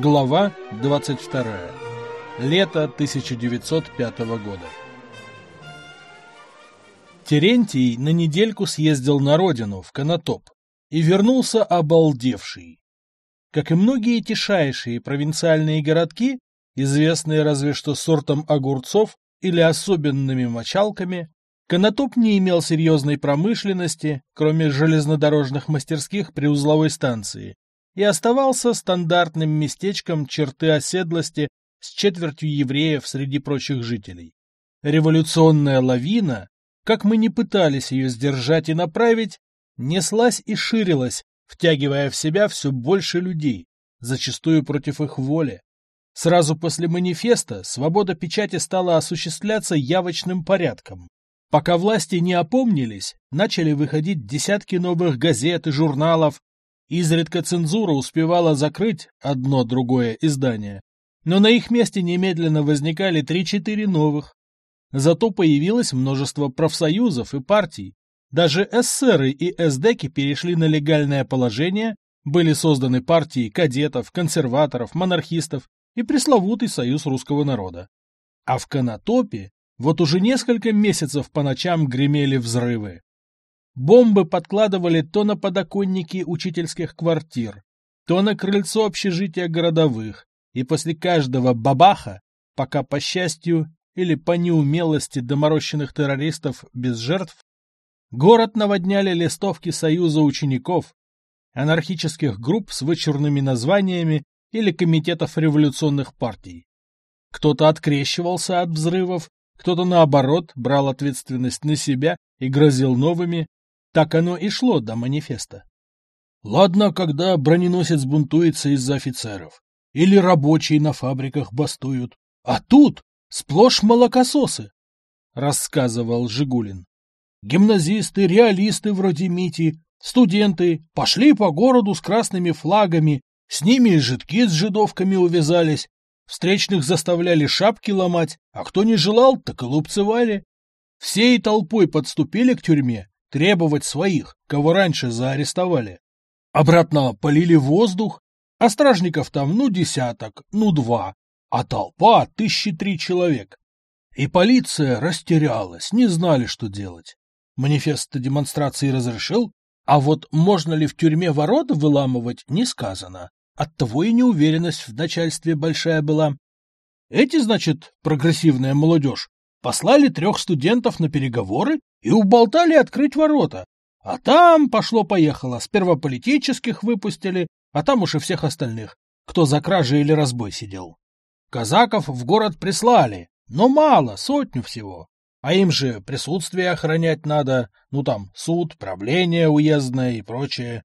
Глава 22. Лето 1905 года. Терентий на недельку съездил на родину, в Конотоп, и вернулся обалдевший. Как и многие тишайшие провинциальные городки, известные разве что сортом огурцов или особенными мочалками, Конотоп не имел серьезной промышленности, кроме железнодорожных мастерских при узловой станции, и оставался стандартным местечком черты оседлости с четвертью евреев среди прочих жителей. Революционная лавина, как мы не пытались ее сдержать и направить, неслась и ширилась, втягивая в себя все больше людей, зачастую против их воли. Сразу после манифеста свобода печати стала осуществляться явочным порядком. Пока власти не опомнились, начали выходить десятки новых газет и журналов, изредка цензура успевала закрыть одно-другое издание, но на их месте немедленно возникали три-четыре новых. Зато появилось множество профсоюзов и партий. Даже эсеры и эсдеки перешли на легальное положение, были созданы партии кадетов, консерваторов, монархистов и пресловутый Союз русского народа. А в Конотопе вот уже несколько месяцев по ночам гремели взрывы. Бомбы подкладывали то на подоконники учительских квартир, то на крыльцо общежития городовых, и после каждого бабаха, пока по счастью или по неумелости доморощенных террористов без жертв, город наводняли листовки Союза учеников, анархических групп с вычурными названиями или комитетов революционных партий. Кто-то открещивался от взрывов, кто-то, наоборот, брал ответственность на себя и грозил новыми. Так оно и шло до манифеста. Ладно, когда броненосец бунтуется из-за офицеров. Или рабочие на фабриках бастуют. А тут сплошь молокососы, — рассказывал Жигулин. Гимназисты, реалисты вроде Мити, студенты пошли по городу с красными флагами, с ними жидки с жидовками увязались, Встречных заставляли шапки ломать, а кто не желал, так и лупцевали. Всей толпой подступили к тюрьме, требовать своих, кого раньше заарестовали. Обратно полили воздух, а стражников там ну десяток, ну два, а толпа тысячи три человек. И полиция растерялась, не знали, что делать. Манифест демонстрации разрешил, а вот можно ли в тюрьме ворота выламывать, не сказано. Оттого и неуверенность в начальстве большая была. Эти, значит, прогрессивная молодежь, послали трех студентов на переговоры и уболтали открыть ворота. А там пошло-поехало, сперва политических выпустили, а там уж и всех остальных, кто за кражи или разбой сидел. Казаков в город прислали, но мало, сотню всего. А им же присутствие охранять надо, ну там суд, правление уездное и прочее.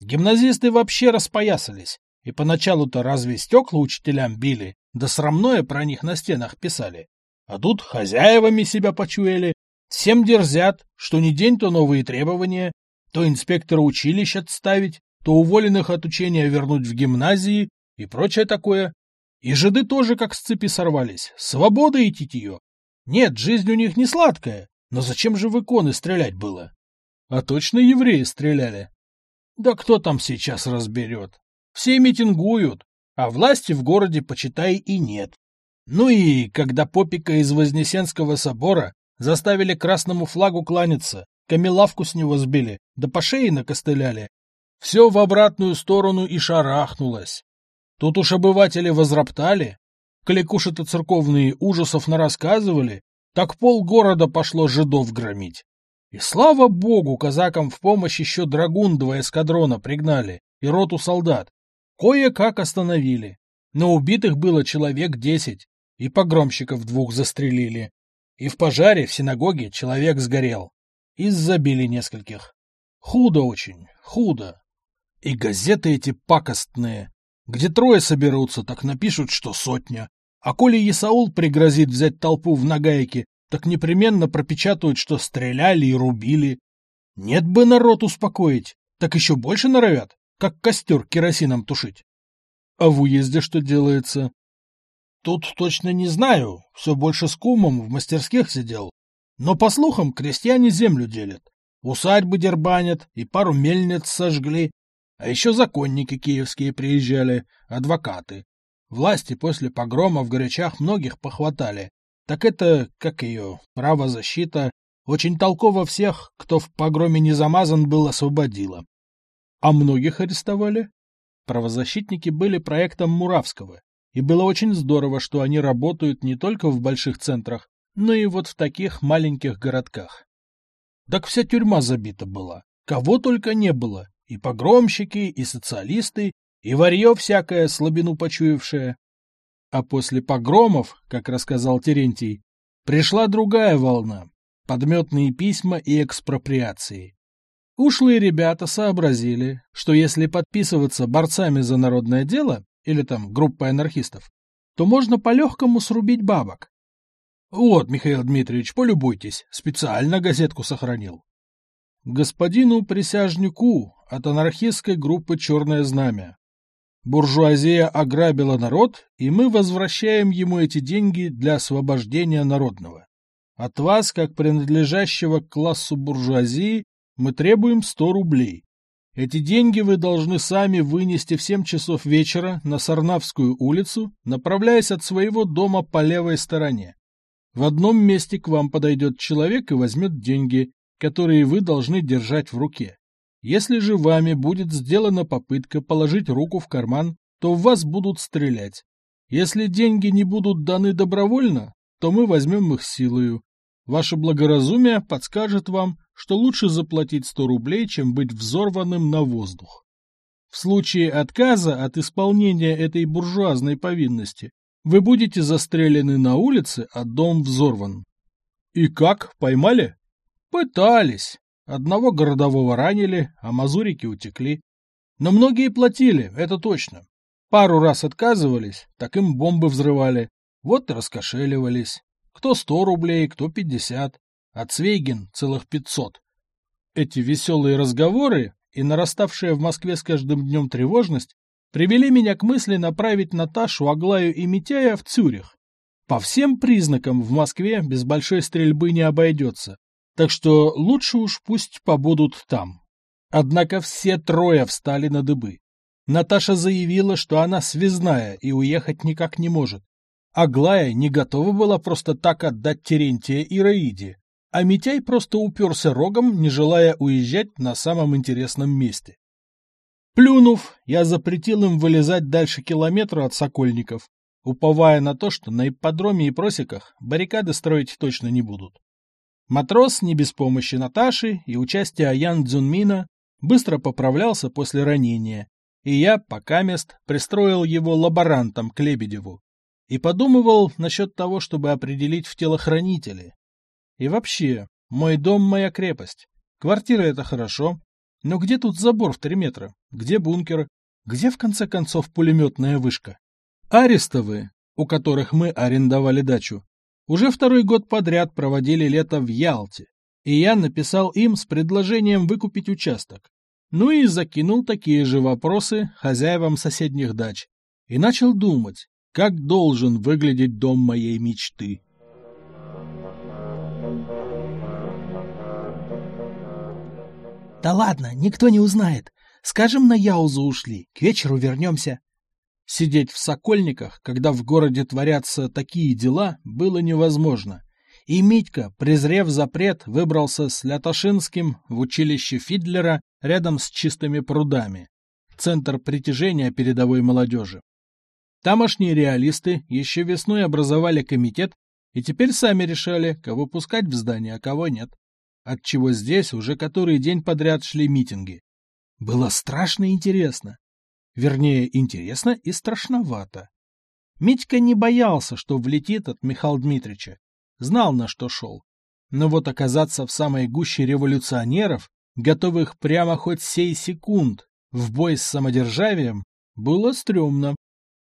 Гимназисты вообще распоясались, и поначалу-то разве стекла учителям били, да срамное про них на стенах писали. А тут хозяевами себя почуяли, всем дерзят, что не день, то новые требования, то инспектора училищ отставить, то уволенных от учения вернуть в гимназии и прочее такое. И жиды тоже как с цепи сорвались, свобода идти ее. Нет, жизнь у них не сладкая, но зачем же в иконы стрелять было? А точно евреи стреляли. Да кто там сейчас разберет? Все митингуют, а власти в городе, почитай, и нет. Ну и когда попика из Вознесенского собора заставили красному флагу кланяться, камелавку с него сбили, да по шее накостыляли, все в обратную сторону и шарахнулось. Тут уж обыватели возроптали, кликуши-то церковные ужасов нарассказывали, так полгорода пошло жидов громить. И слава богу, казакам в помощь еще драгун два эскадрона пригнали и роту солдат, Кое-как остановили, но убитых было человек десять, и погромщиков двух застрелили. И в пожаре в синагоге человек сгорел. И забили нескольких. Худо очень, худо. И газеты эти пакостные. Где трое соберутся, так напишут, что сотня. А коли Исаул пригрозит взять толпу в нагайке, так непременно пропечатают, что стреляли и рубили. Нет бы народ успокоить, так еще больше норовят как костер керосином тушить. А в уезде что делается? Тут точно не знаю, все больше с кумом в мастерских сидел. Но, по слухам, крестьяне землю делят. Усадьбы дербанят и пару мельниц сожгли. А еще законники киевские приезжали, адвокаты. Власти после погрома в горячах многих похватали. Так это, как ее, правозащита, очень толково всех, кто в погроме не замазан был, освободила. А многих арестовали? Правозащитники были проектом Муравского, и было очень здорово, что они работают не только в больших центрах, но и вот в таких маленьких городках. Так вся тюрьма забита была, кого только не было, и погромщики, и социалисты, и варье всякое, слабину почуявшее. А после погромов, как рассказал Терентий, пришла другая волна — подметные письма и экспроприации. Ушлые ребята сообразили, что если подписываться борцами за народное дело, или там группой анархистов, то можно по-легкому срубить бабок. Вот, Михаил Дмитриевич, полюбуйтесь, специально газетку сохранил. Господину присяжнику от анархистской группы «Черное знамя». Буржуазия ограбила народ, и мы возвращаем ему эти деньги для освобождения народного. От вас, как принадлежащего к классу буржуазии, мы требуем 100 рублей. Эти деньги вы должны сами вынести в 7 часов вечера на Сарнавскую улицу, направляясь от своего дома по левой стороне. В одном месте к вам подойдет человек и возьмет деньги, которые вы должны держать в руке. Если же вами будет сделана попытка положить руку в карман, то в вас будут стрелять. Если деньги не будут даны добровольно, то мы возьмем их силою. Ваше благоразумие подскажет вам, что лучше заплатить 100 рублей, чем быть взорванным на воздух. В случае отказа от исполнения этой буржуазной повинности вы будете застрелены на улице, а дом взорван. И как, поймали? Пытались. Одного городового ранили, а мазурики утекли. Но многие платили, это точно. Пару раз отказывались, так им бомбы взрывали. Вот и раскошеливались. Кто сто рублей, кто пятьдесят. А Цвейгин целых пятьсот. Эти веселые разговоры и нараставшая в Москве с каждым днем тревожность привели меня к мысли направить Наташу, Аглаю и Митяя в Цюрих. По всем признакам в Москве без большой стрельбы не обойдется. Так что лучше уж пусть побудут там. Однако все трое встали на дыбы. Наташа заявила, что она связная и уехать никак не может. Аглая не готова была просто так отдать Терентия и Раиде, а Митяй просто уперся рогом, не желая уезжать на самом интересном месте. Плюнув, я запретил им вылезать дальше километра от Сокольников, уповая на то, что на ипподроме и просеках баррикады строить точно не будут. Матрос, не без помощи Наташи и участия Аян Дзюнмина, быстро поправлялся после ранения, и я, пока мест, пристроил его лаборантом к Лебедеву и подумывал насчет того, чтобы определить в телохранители. И вообще, мой дом — моя крепость. Квартира — это хорошо, но где тут забор в три метра? Где бункер? Где, в конце концов, пулеметная вышка? Арестовы, у которых мы арендовали дачу, уже второй год подряд проводили лето в Ялте, и я написал им с предложением выкупить участок. Ну и закинул такие же вопросы хозяевам соседних дач. И начал думать, как должен выглядеть дом моей мечты. «Да ладно, никто не узнает. Скажем, на Яузу ушли. К вечеру вернемся». Сидеть в Сокольниках, когда в городе творятся такие дела, было невозможно. И Митька, презрев запрет, выбрался с Лятошинским в училище Фидлера рядом с чистыми прудами. Центр притяжения передовой молодежи. Тамошние реалисты еще весной образовали комитет и теперь сами решали, кого пускать в здание, а кого нет. Отчего здесь уже который день подряд шли митинги. Было страшно интересно. Вернее, интересно и страшновато. Митька не боялся, что влетит от Михаила Дмитрича. Знал, на что шел. Но вот оказаться в самой гуще революционеров, готовых прямо хоть сей секунд в бой с самодержавием, было стрёмно.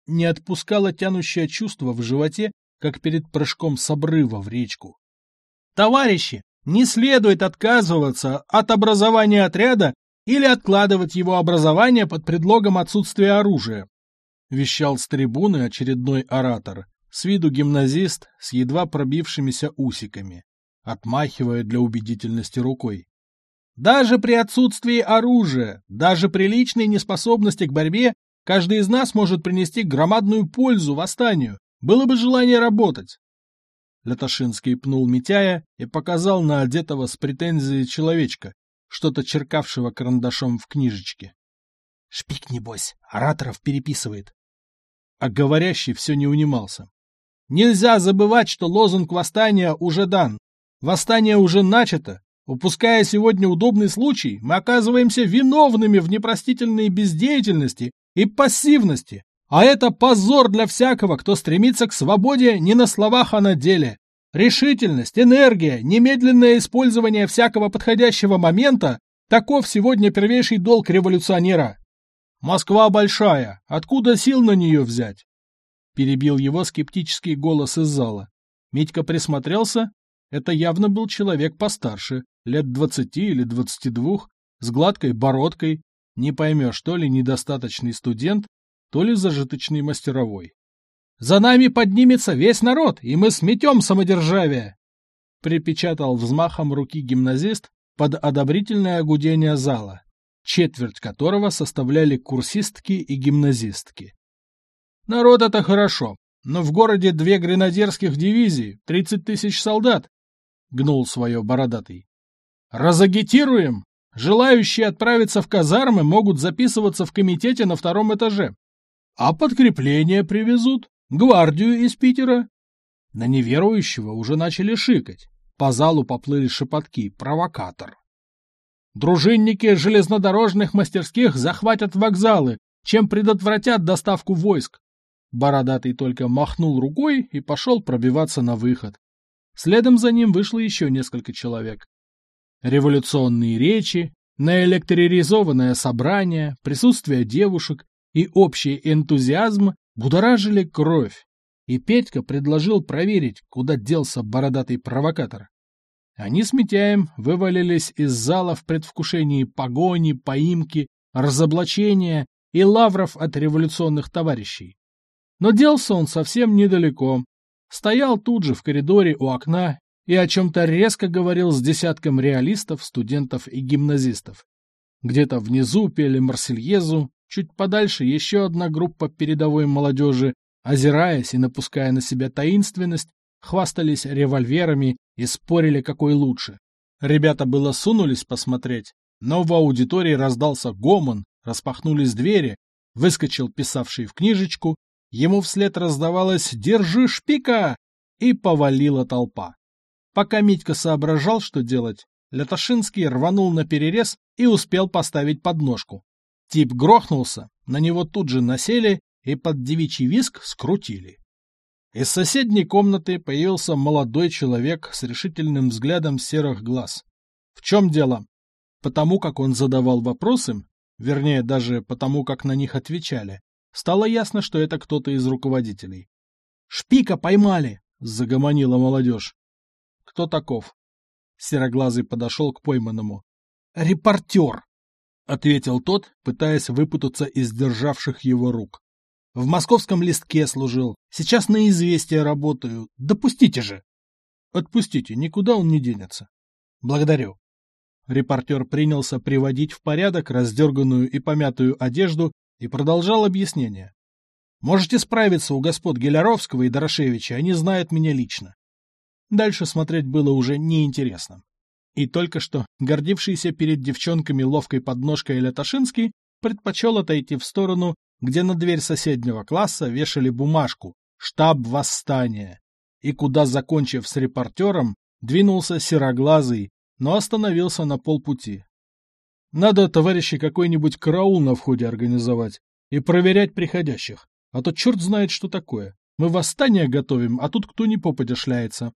Не отпускало тянущее чувство в животе, как перед прыжком с обрыва в речку. «Товарищи, не следует отказываться от образования отряда или откладывать его образование под предлогом отсутствия оружия, вещал с трибуны очередной оратор, с виду гимназист с едва пробившимися усиками, отмахивая для убедительности рукой. Даже при отсутствии оружия, даже при личной неспособности к борьбе, Каждый из нас может принести громадную пользу восстанию. Было бы желание работать. Лятошинский пнул Митяя и показал на одетого с претензией человечка, что-то черкавшего карандашом в книжечке. Шпик, небось, ораторов переписывает. А говорящий все не унимался. Нельзя забывать, что лозунг восстания уже дан. Восстание уже начато. Упуская сегодня удобный случай, мы оказываемся виновными в непростительной бездеятельности и пассивности. А это позор для всякого, кто стремится к свободе не на словах, а на деле. Решительность, энергия, немедленное использование всякого подходящего момента – таков сегодня первейший долг революционера. Москва большая, откуда сил на нее взять? Перебил его скептический голос из зала. Митька присмотрелся. Это явно был человек постарше, лет двадцати или двадцати двух, с гладкой бородкой. Не поймешь, то ли недостаточный студент, то ли зажиточный мастеровой. «За нами поднимется весь народ, и мы сметем самодержавие!» Припечатал взмахом руки гимназист под одобрительное гудение зала, четверть которого составляли курсистки и гимназистки. Народ это хорошо, но в городе две гренадерских дивизии, тридцать тысяч солдат, — гнул свое бородатый. Разагитируем! Желающие отправиться в казармы могут записываться в комитете на втором этаже. А подкрепление привезут, гвардию из Питера. На неверующего уже начали шикать. По залу поплыли шепотки «провокатор». Дружинники железнодорожных мастерских захватят вокзалы, чем предотвратят доставку войск. Бородатый только махнул рукой и пошел пробиваться на выход. Следом за ним вышло еще несколько человек. Революционные речи, наэлектризованное собрание, присутствие девушек и общий энтузиазм будоражили кровь. И Петька предложил проверить, куда делся бородатый провокатор. Они с Митяем вывалились из зала в предвкушении погони, поимки, разоблачения и лавров от революционных товарищей. Но делся он совсем недалеко. Стоял тут же в коридоре у окна и о чем-то резко говорил с десятком реалистов, студентов и гимназистов. Где-то внизу пели Марсельезу, чуть подальше еще одна группа передовой молодежи, озираясь и напуская на себя таинственность, хвастались револьверами и спорили, какой лучше. Ребята было сунулись посмотреть, но в аудитории раздался гомон, распахнулись двери, выскочил писавший в книжечку Ему вслед раздавалось «Держи шпика!» и повалила толпа. Пока Митька соображал, что делать, Лятошинский рванул на перерез и успел поставить подножку. Тип грохнулся, на него тут же насели и под девичий виск скрутили. Из соседней комнаты появился молодой человек с решительным взглядом серых глаз. В чем дело? Потому как он задавал вопросы, вернее, даже потому как на них отвечали, Стало ясно, что это кто-то из руководителей. «Шпика поймали!» — загомонила молодежь. «Кто таков?» Сероглазый подошел к пойманному. «Репортер!» — ответил тот, пытаясь выпутаться из державших его рук. «В московском листке служил. Сейчас на известие работаю. Допустите же!» «Отпустите, никуда он не денется». «Благодарю». Репортер принялся приводить в порядок раздерганную и помятую одежду и продолжал объяснение. «Можете справиться у господ Геляровского и Дорошевича, они знают меня лично». Дальше смотреть было уже неинтересно. И только что гордившийся перед девчонками ловкой подножкой Лятошинский предпочел отойти в сторону, где на дверь соседнего класса вешали бумажку «Штаб восстания», и куда, закончив с репортером, двинулся сероглазый, но остановился на полпути. Надо, товарищи, какой-нибудь караул на входе организовать и проверять приходящих. А то черт знает, что такое. Мы восстание готовим, а тут кто ни попадя шляется.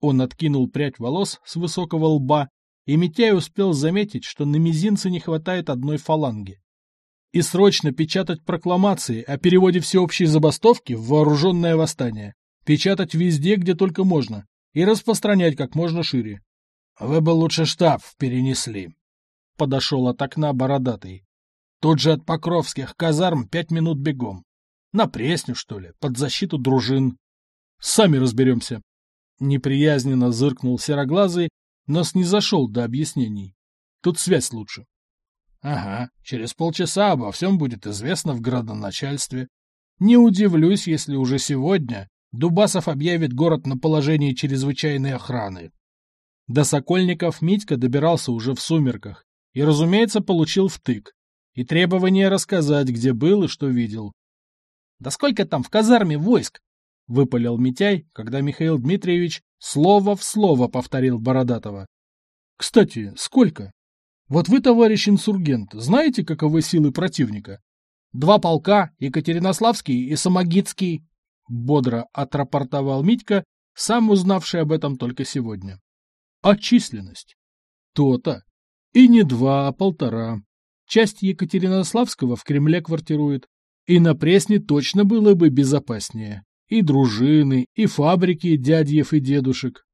Он откинул прядь волос с высокого лба, и Митяй успел заметить, что на мизинце не хватает одной фаланги. И срочно печатать прокламации о переводе всеобщей забастовки в вооруженное восстание. Печатать везде, где только можно, и распространять как можно шире. Вы бы лучше штаб перенесли, подошел от окна бородатый. Тут же от Покровских казарм пять минут бегом. На Пресню, что ли, под защиту дружин. Сами разберемся. Неприязненно зыркнул сероглазый, но снизошел до объяснений. Тут связь лучше. Ага, через полчаса обо всем будет известно в градоначальстве. Не удивлюсь, если уже сегодня Дубасов объявит город на положении чрезвычайной охраны. До Сокольников Митька добирался уже в сумерках и, разумеется, получил втык. И требование рассказать, где был и что видел. «Да сколько там в казарме войск?» — выпалил Митяй, когда Михаил Дмитриевич слово в слово повторил Бородатого. «Кстати, сколько? Вот вы, товарищ инсургент, знаете, каковы силы противника?» «Два полка, Екатеринославский и Самогитский», — бодро отрапортовал Митька, сам узнавший об этом только сегодня. «А численность?» «То-то. И не два, а полтора. Часть Екатеринославского в Кремле квартирует. И на Пресне точно было бы безопаснее. И дружины, и фабрики дядьев и дедушек.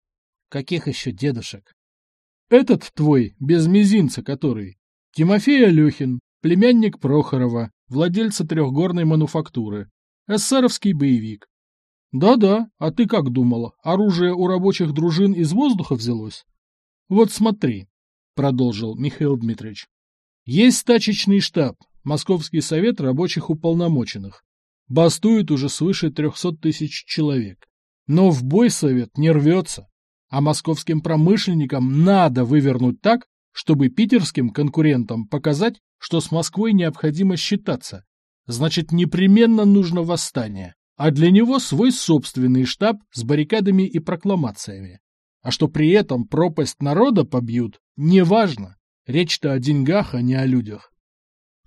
Каких еще дедушек? Этот твой, без мизинца который. Тимофей Алехин, племянник Прохорова, владельца трехгорной мануфактуры. Эссеровский боевик. Да-да, а ты как думала, оружие у рабочих дружин из воздуха взялось? Вот смотри, продолжил Михаил Дмитриевич. Есть стачечный штаб, Московский совет рабочих уполномоченных. Бастует уже свыше трехсот тысяч человек. Но в бой совет не рвется. А московским промышленникам надо вывернуть так, чтобы питерским конкурентам показать, что с Москвой необходимо считаться. Значит, непременно нужно восстание, а для него свой собственный штаб с баррикадами и прокламациями. А что при этом пропасть народа побьют, неважно. Речь-то о деньгах, а не о людях.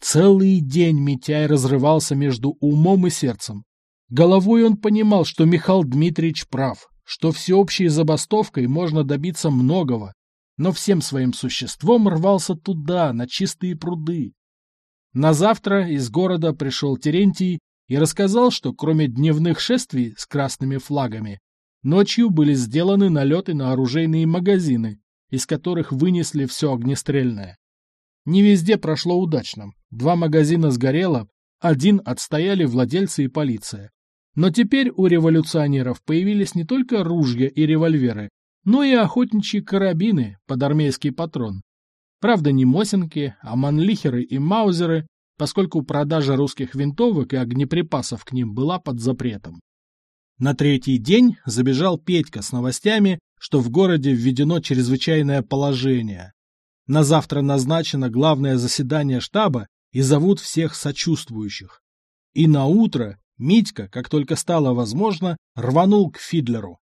Целый день Митяй разрывался между умом и сердцем. Головой он понимал, что Михаил Дмитриевич прав, что всеобщей забастовкой можно добиться многого, но всем своим существом рвался туда, на чистые пруды. На завтра из города пришел Терентий и рассказал, что кроме дневных шествий с красными флагами, ночью были сделаны налеты на оружейные магазины, из которых вынесли все огнестрельное. Не везде прошло удачно. Два магазина сгорело, один отстояли владельцы и полиция. Но теперь у революционеров появились не только ружья и револьверы, но и охотничьи карабины под армейский патрон. Правда, не Мосинки, а манлихеры и маузеры, поскольку продажа русских винтовок и огнеприпасов к ним была под запретом. На третий день забежал Петька с новостями, что в городе введено чрезвычайное положение, на завтра назначено главное заседание штаба и зовут всех сочувствующих. И на утро Митька, как только стало возможно, рванул к Фидлеру.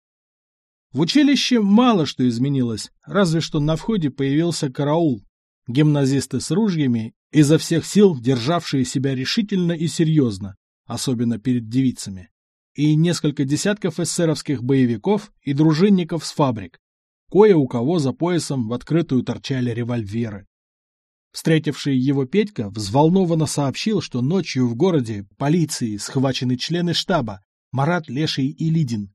В училище мало что изменилось, разве что на входе появился караул. Гимназисты с ружьями, изо всех сил державшие себя решительно и серьезно, особенно перед девицами. И несколько десятков эсеровских боевиков и дружинников с фабрик, Кое у кого за поясом в открытую торчали револьверы. Встретивший его Петька взволнованно сообщил, что ночью в городе полиции схвачены члены штаба Марат, Леший и Лидин.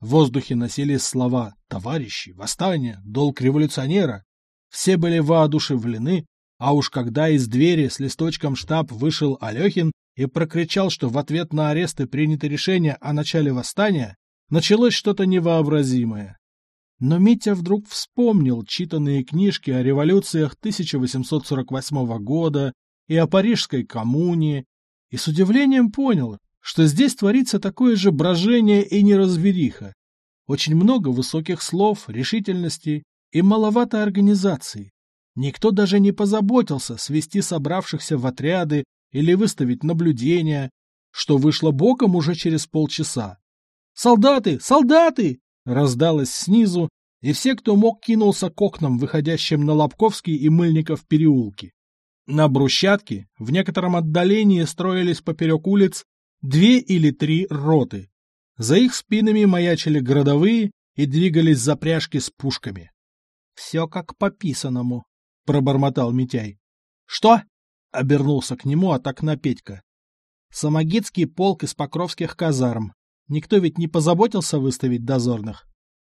В воздухе носились слова «товарищи», «восстание», «долг революционера». Все были воодушевлены, а уж когда из двери с листочком штаб вышел Алехин и прокричал, что в ответ на аресты принято решение о начале восстания, началось что-то невообразимое. Но Митя вдруг вспомнил читанные книжки о революциях 1848 года и о Парижской коммуне, и с удивлением понял, что здесь творится такое же брожение и неразбериха. Очень много высоких слов, решительности и маловато организации. Никто даже не позаботился свести собравшихся в отряды или выставить наблюдения, что вышло боком уже через полчаса. «Солдаты! Солдаты!» Раздалось снизу, и все, кто мог, кинулся к окнам, выходящим на Лобковский и Мыльников переулки. На брусчатке в некотором отдалении строились поперек улиц две или три роты. За их спинами маячили городовые и двигались запряжки с пушками. — Все как по писаному, — пробормотал Митяй. — Что? — обернулся к нему от окна Петька. — Самогитский полк из покровских казарм. Никто ведь не позаботился выставить дозорных.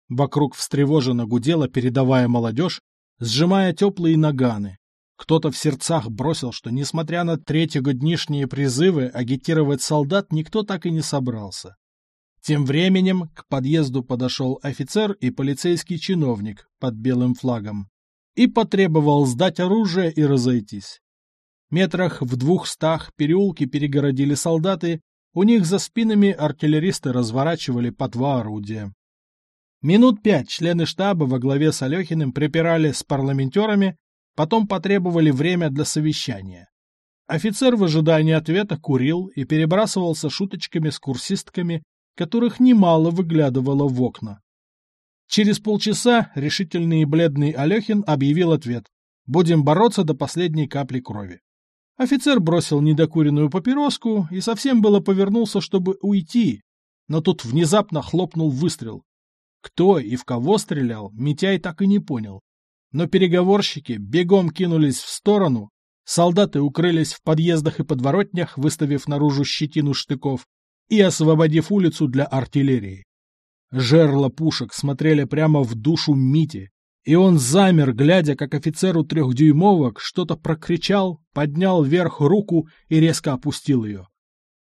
Вокруг встревоженно гудела передовая молодежь, сжимая теплые наганы. Кто-то в сердцах бросил, что, несмотря на третьегоднишние призывы агитировать солдат, никто так и не собрался. Тем временем к подъезду подошел офицер и полицейский чиновник под белым флагом и потребовал сдать оружие и разойтись. Метрах в двухстах переулки перегородили солдаты, у них за спинами артиллеристы разворачивали по два орудия. Минут пять члены штаба во главе с Алехиным припирали с парламентерами, потом потребовали время для совещания. Офицер в ожидании ответа курил и перебрасывался шуточками с курсистками, которых немало выглядывало в окна. Через полчаса решительный и бледный Алехин объявил ответ. Будем бороться до последней капли крови. Офицер бросил недокуренную папироску и совсем было повернулся, чтобы уйти, но тут внезапно хлопнул выстрел. Кто и в кого стрелял, Митяй так и не понял. Но переговорщики бегом кинулись в сторону, солдаты укрылись в подъездах и подворотнях, выставив наружу щетину штыков и освободив улицу для артиллерии. Жерла пушек смотрели прямо в душу Мити, и он замер, глядя, как офицеру трехдюймовок что-то прокричал, поднял вверх руку и резко опустил ее.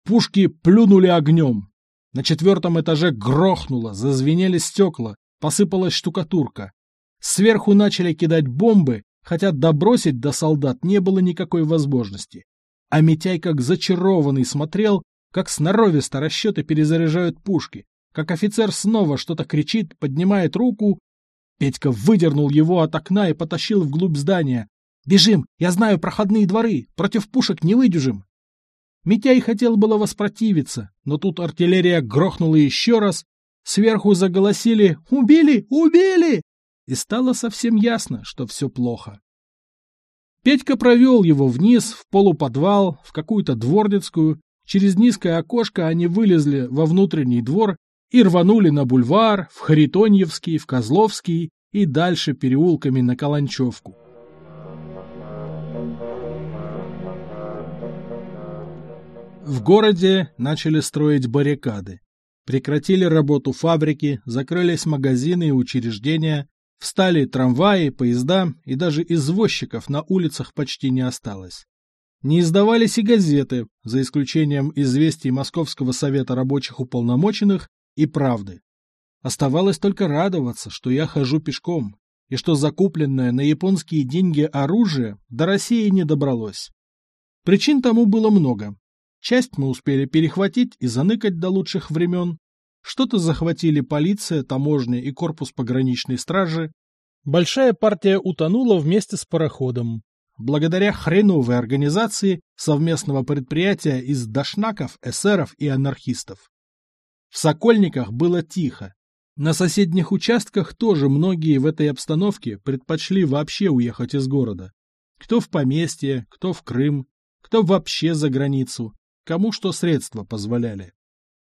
Пушки плюнули огнем. На четвертом этаже грохнуло, зазвенели стекла, посыпалась штукатурка. Сверху начали кидать бомбы, хотя добросить до солдат не было никакой возможности. А Митяй как зачарованный смотрел, как сноровисто расчеты перезаряжают пушки, как офицер снова что-то кричит, поднимает руку. Петька выдернул его от окна и потащил вглубь здания. «Бежим! Я знаю проходные дворы! Против пушек не выдюжим!» Митяй хотел было воспротивиться, но тут артиллерия грохнула еще раз, сверху заголосили «Убили! Убили!» и стало совсем ясно, что все плохо. Петька провел его вниз, в полуподвал, в какую-то дворницкую. Через низкое окошко они вылезли во внутренний двор и рванули на бульвар, в Харитоньевский, в Козловский и дальше переулками на Каланчевку. В городе начали строить баррикады. Прекратили работу фабрики, закрылись магазины и учреждения, встали трамваи, поезда и даже извозчиков на улицах почти не осталось. Не издавались и газеты, за исключением известий Московского совета рабочих уполномоченных и правды. Оставалось только радоваться, что я хожу пешком, и что закупленное на японские деньги оружие до России не добралось. Причин тому было много. Часть мы успели перехватить и заныкать до лучших времен, что-то захватили полиция, таможня и корпус пограничной стражи. Большая партия утонула вместе с пароходом. Благодаря хреновой организации совместного предприятия из дошнаков, эсеров и анархистов. В Сокольниках было тихо. На соседних участках тоже многие в этой обстановке предпочли вообще уехать из города. Кто в поместье, кто в Крым, кто вообще за границу, кому что средства позволяли.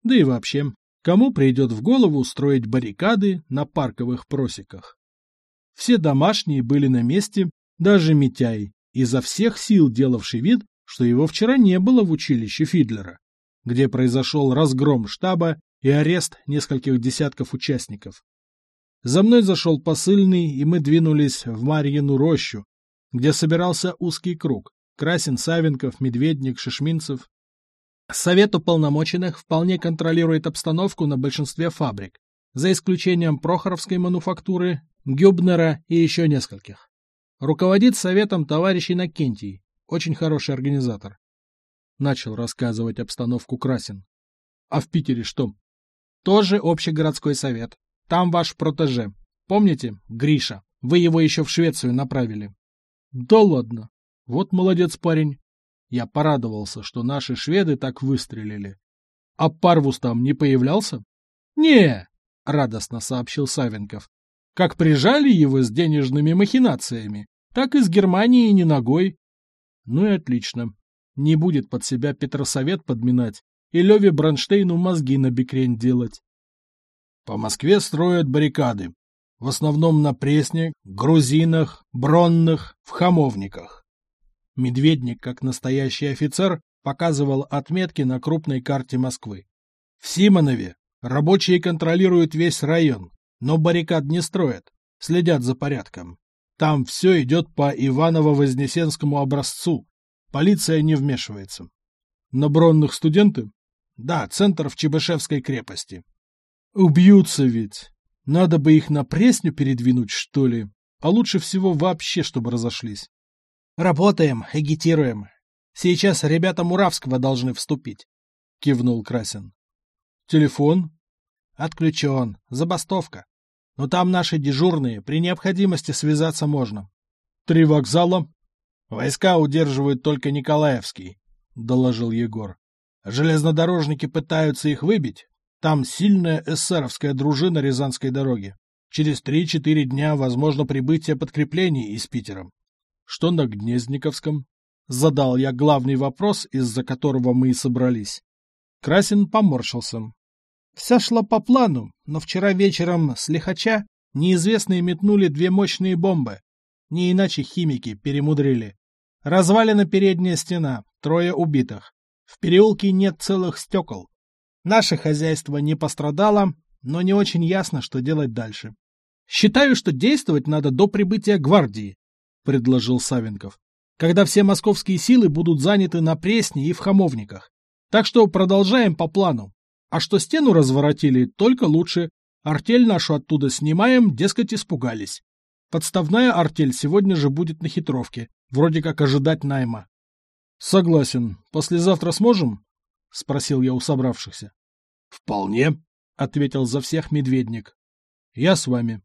Да и вообще, кому придет в голову строить баррикады на парковых просеках. Все домашние были на месте, даже Митяй, изо всех сил делавший вид, что его вчера не было в училище Фидлера, где произошел разгром штаба и арест нескольких десятков участников. За мной зашел посыльный, и мы двинулись в Марьину рощу, где собирался узкий круг – Красин, Савенков, Медведник, Шишминцев. Совет уполномоченных вполне контролирует обстановку на большинстве фабрик, за исключением Прохоровской мануфактуры, Гюбнера и еще нескольких. Руководит советом товарищ Иннокентий, очень хороший организатор. Начал рассказывать обстановку Красин. А в Питере что? Тоже общегородской совет. Там ваш протеже. Помните, Гриша? Вы его еще в Швецию направили. Да ладно. Вот молодец парень. Я порадовался, что наши шведы так выстрелили. А Парвус там не появлялся? Не, радостно сообщил Савенков. Как прижали его с денежными махинациями, так и с Германией не ногой. Ну и отлично. Не будет под себя Петросовет подминать и Леве Бронштейну мозги на бекрень делать. По Москве строят баррикады, в основном на Пресне, Грузинах, Бронных, в Хамовниках. Медведник, как настоящий офицер, показывал отметки на крупной карте Москвы. В Симонове рабочие контролируют весь район, но баррикад не строят, следят за порядком. Там все идет по Иваново-Вознесенскому образцу, полиция не вмешивается. На Бронных студенты да, центр в Чебышевской крепости. Убьются ведь. Надо бы их на Пресню передвинуть, что ли. А лучше всего вообще, чтобы разошлись. Работаем, агитируем. Сейчас ребята Муравского должны вступить, — кивнул Красин. Телефон? Отключен. Забастовка. Но там наши дежурные, при необходимости связаться можно. Три вокзала? Войска удерживают только Николаевский, — доложил Егор. Железнодорожники пытаются их выбить. Там сильная эсеровская дружина Рязанской дороги. Через три-четыре дня возможно прибытие подкреплений из Питера. Что на Гнездниковском? Задал я главный вопрос, из-за которого мы и собрались. Красин поморщился. Все шло по плану, но вчера вечером с лихача неизвестные метнули две мощные бомбы. Не иначе химики перемудрили. Развалена передняя стена, трое убитых. В переулке нет целых стекол. Наше хозяйство не пострадало, но не очень ясно, что делать дальше. Считаю, что действовать надо до прибытия гвардии, предложил Савенков, когда все московские силы будут заняты на Пресне и в Хамовниках. Так что продолжаем по плану. А что стену разворотили, только лучше. Артель нашу оттуда снимаем, дескать, испугались. Подставная артель сегодня же будет на хитровке. Вроде как ожидать найма. — Согласен. Послезавтра сможем? — спросил я у собравшихся. — Вполне, — ответил за всех медведник. — Я с вами.